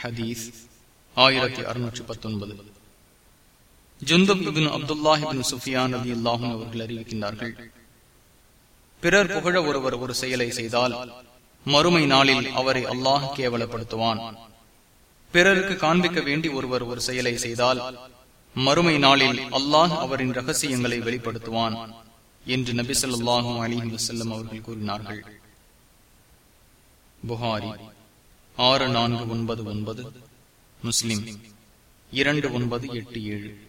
ஹதீஸ் ஆயிரத்தி அறுநூற்றி பத்தொன்பது. ஜுந்தப் இபின் அப்துல்லாஹிபின் சுஃபியான் அலி அல்லாஹும் அவர்கள் அறிவிக்கின்றார்கள் பிறர் புகழ ஒருவர் ஒரு செயலை செய்தால் மறுமை நாளில் அவரை அல்லாஹ் கேவலப்படுத்துவான். பிறருக்கு காண்பிக்க வேண்டி ஒருவர் ஒரு செயலை செய்தால் மறுமை நாளில் அல்லாஹ் அவரின் ரகசியங்களை வெளிப்படுத்துவான் என்று நபி சொல்லாஹு அலிஹி வசல்லம் அவர்கள் கூறினார்கள். புகாரி ஆறு நான்கு ஒன்பது ஒன்பது. முஸ்லிம். இரண்டு ஒன்பது எட்டு ஏழு.